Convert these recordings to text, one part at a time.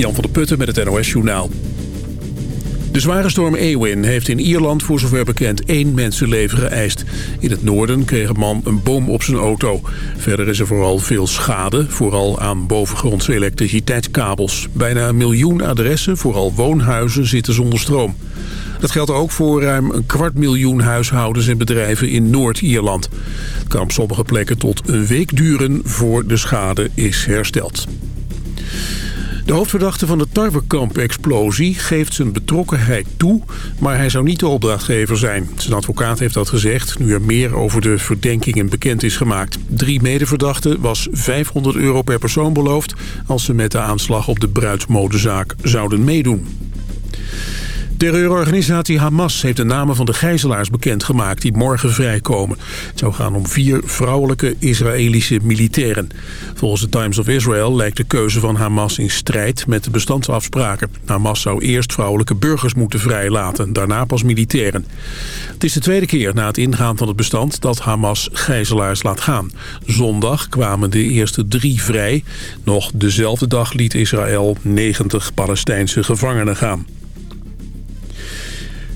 Jan van der Putten met het NOS Journaal. De zware storm Eowyn heeft in Ierland voor zover bekend één mensenleven geëist. In het noorden kreeg een man een boom op zijn auto. Verder is er vooral veel schade, vooral aan bovengrondse elektriciteitskabels. Bijna een miljoen adressen, vooral woonhuizen, zitten zonder stroom. Dat geldt ook voor ruim een kwart miljoen huishoudens en bedrijven in Noord-Ierland. Het kan op sommige plekken tot een week duren voor de schade is hersteld. De hoofdverdachte van de tarwekamp-explosie geeft zijn betrokkenheid toe... maar hij zou niet de opdrachtgever zijn. Zijn advocaat heeft dat gezegd, nu er meer over de verdenkingen bekend is gemaakt. Drie medeverdachten was 500 euro per persoon beloofd... als ze met de aanslag op de bruidsmodezaak zouden meedoen. Terreurorganisatie Hamas heeft de namen van de gijzelaars bekendgemaakt die morgen vrijkomen. Het zou gaan om vier vrouwelijke Israëlische militairen. Volgens de Times of Israel lijkt de keuze van Hamas in strijd met de bestandsafspraken. Hamas zou eerst vrouwelijke burgers moeten vrijlaten, daarna pas militairen. Het is de tweede keer na het ingaan van het bestand dat Hamas gijzelaars laat gaan. Zondag kwamen de eerste drie vrij. Nog dezelfde dag liet Israël 90 Palestijnse gevangenen gaan.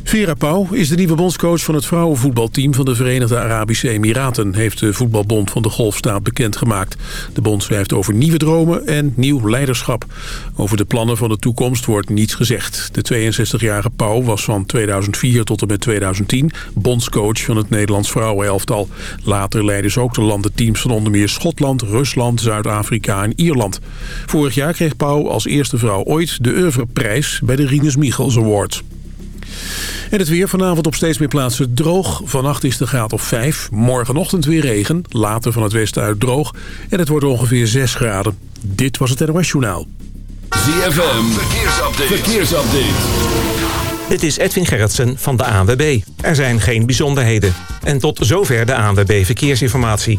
Vera Pauw is de nieuwe bondscoach van het vrouwenvoetbalteam van de Verenigde Arabische Emiraten, heeft de voetbalbond van de Golfstaat bekendgemaakt. De bond schrijft over nieuwe dromen en nieuw leiderschap. Over de plannen van de toekomst wordt niets gezegd. De 62-jarige Pauw was van 2004 tot en met 2010 bondscoach van het Nederlands vrouwenelftal. Later leidde ze ook de landenteams van onder meer Schotland, Rusland, Zuid-Afrika en Ierland. Vorig jaar kreeg Pauw als eerste vrouw ooit de Oeuvreprijs bij de Rinus Michels Award. En het weer vanavond op steeds meer plaatsen droog. Vannacht is de graad of 5. Morgenochtend weer regen. Later van het westen uit droog. En het wordt ongeveer 6 graden. Dit was het NOS Journaal. ZFM. Verkeersupdate. Verkeersupdate. Dit is Edwin Gerritsen van de ANWB. Er zijn geen bijzonderheden. En tot zover de ANWB Verkeersinformatie.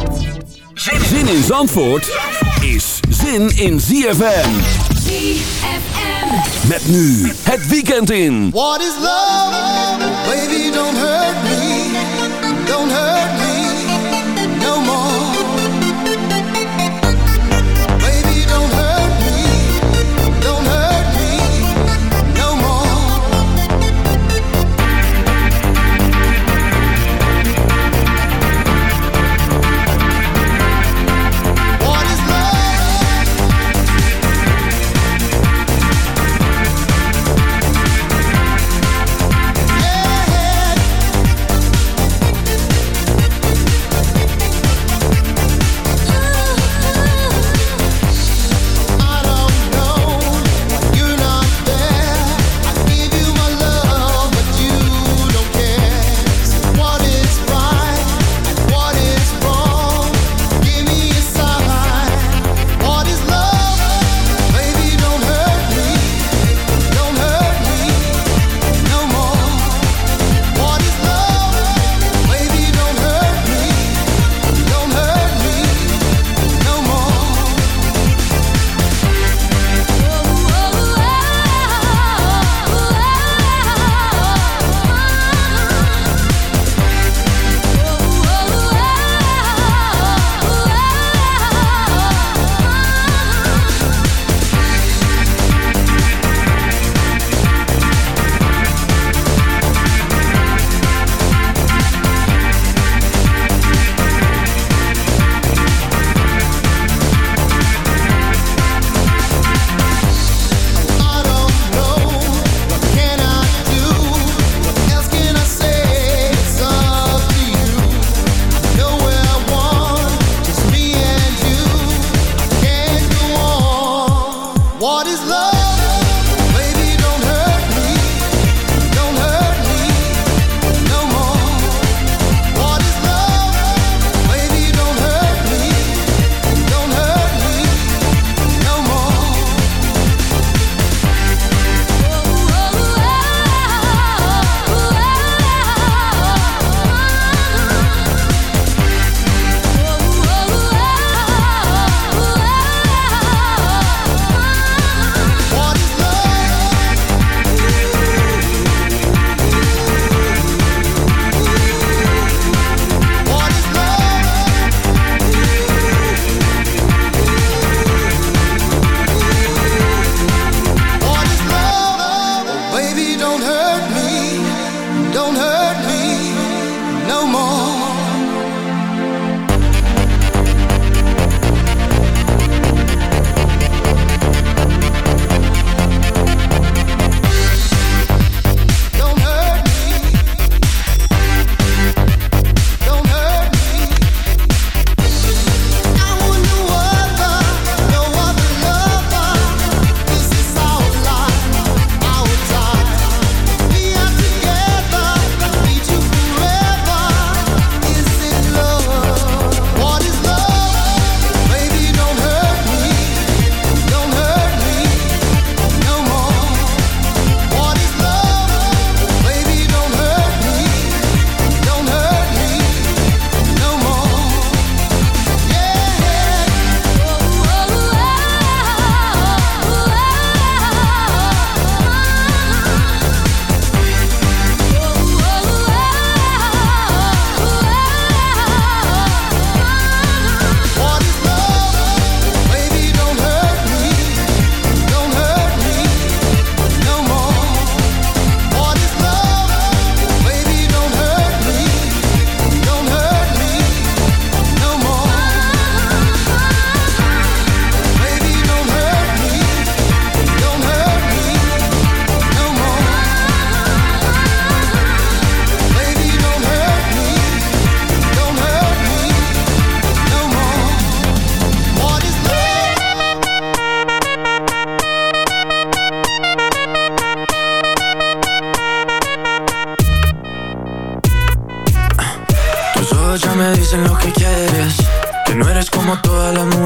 Zin in Zandvoort is zin in ZFM. ZFM. Met nu het weekend in. What is love? Baby, don't hurt me. don't hurt.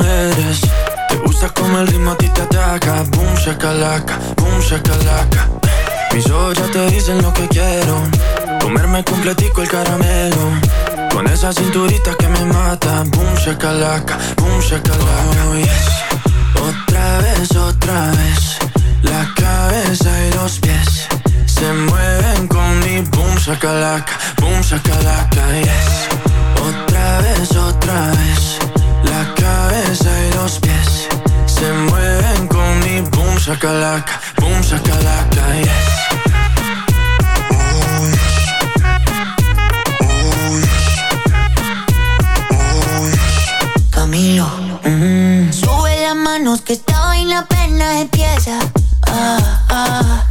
Te gusta como el ritmo a ti te ataca. Boom, shakalaka, boom, shakalaka. Mis ojos ya te dicen lo que quiero. Comerme completico el caramelo. Con esa cinturita que me mata. Boom, shakalaka, boom, shakalaka. Oh, yes. Otra vez, otra vez. La cabeza y los pies se mueven con mi boom, shakalaka, boom, shakalaka, yes. Otra vez, otra vez. La cabeza y los pies se mueven con mi boom, shakalaka, boom, shakalaka, yes. Camilo. Mm. Sube las manos que esta vaina apenas empieza. Ah, ah,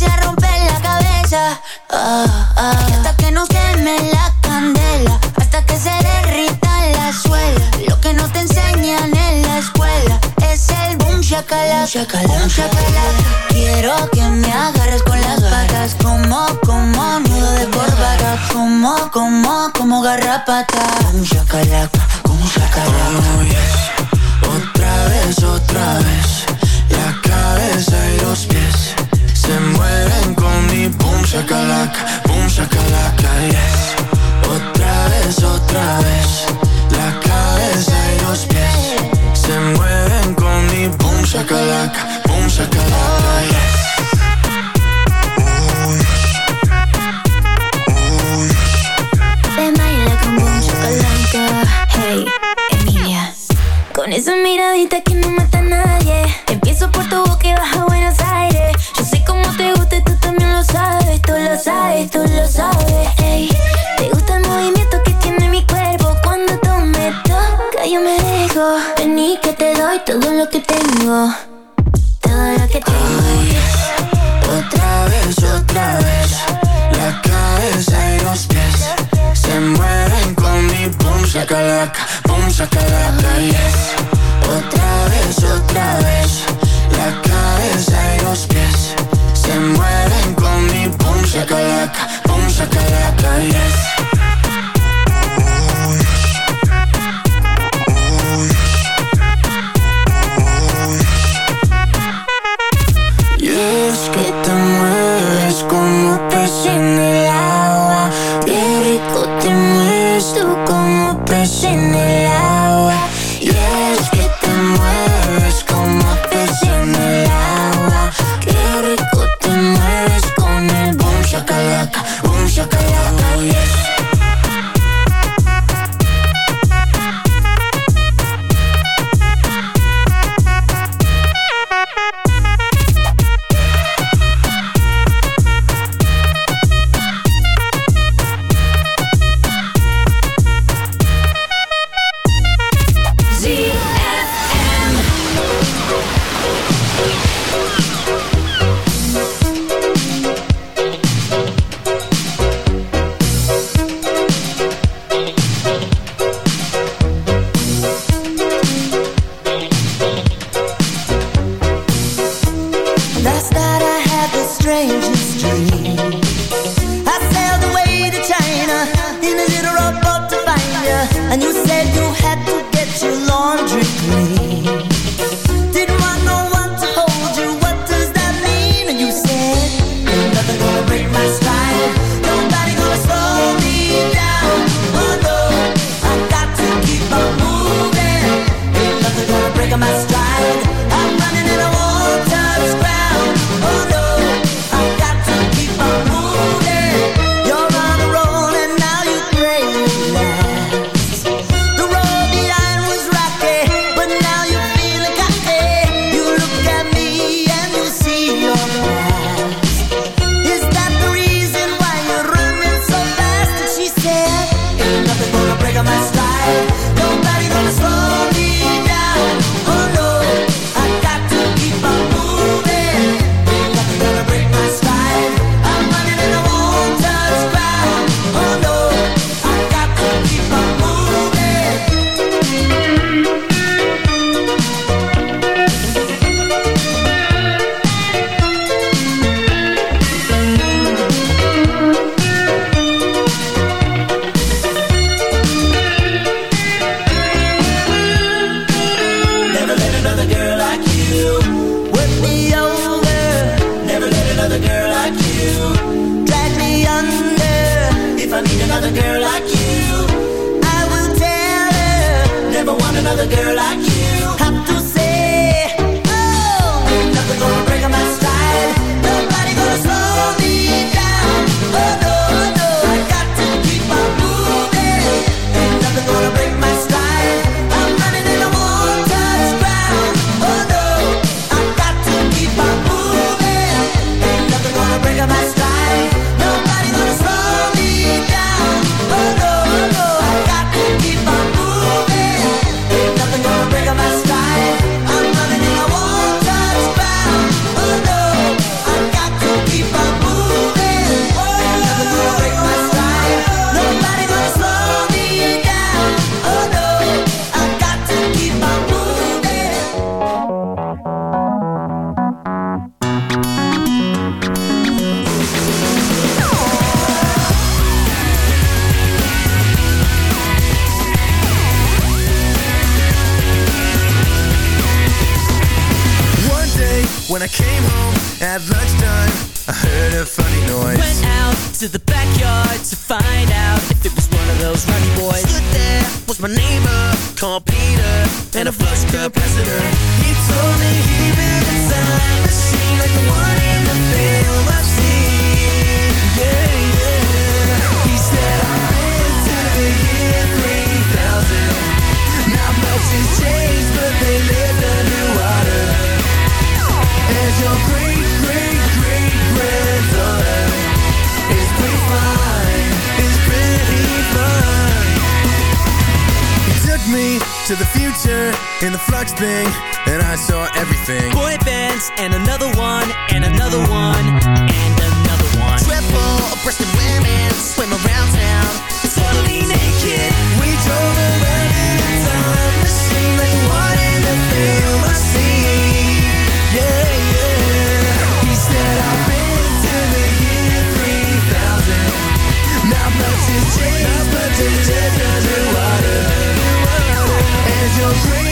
a romper la cabeza. Ah, ah, y hasta que no queme la candela. Hasta que se derrita la suela. Lo que no te enseñan en la escuela es el boom shakalaka. Boom shakalaka. Quiero que me agarres con las patas. Como, como nudo de corbata. Como, como, como garrapata. Boom shakalaka. Boom shakalaka. Oh, yes. Otra vez, otra vez. Shakalaka, boom shakalaka, yes. Otra vez, otra vez. La cabeza y los pies se mueven con mi boom shakalaka, boom shakalaka, yes. Hey, Emilia. Con esa miradita que no mata a nadie. Empiezo por tu boca y bajo a Buenos Aires. Yo sé cómo te gusta 더 and I saw everything. Boy bands and another one and another one and another one. Triple breasted women swim around town totally naked. We drove around in a time machine like what in the film I see. Yeah. He said I've been the year 3000. Now melted but the water. And you're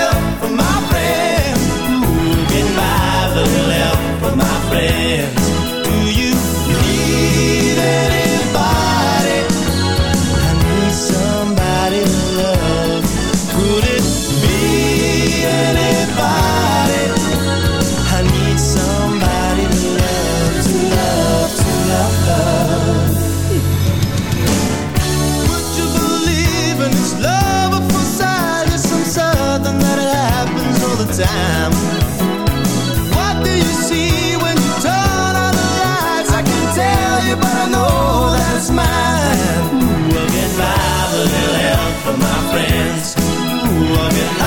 my friends. Ooh,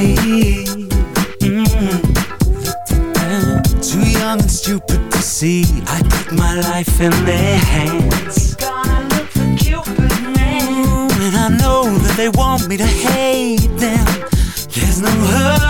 Too young and stupid to see. I take my life in their hands. Mm, and I know that they want me to hate them. There's no hurt.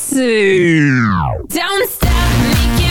Don't stop,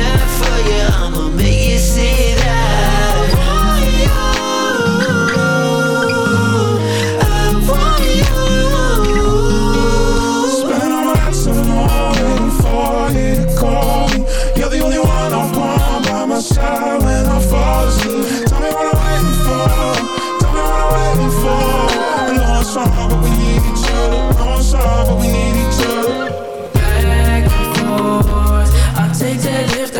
Never.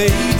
they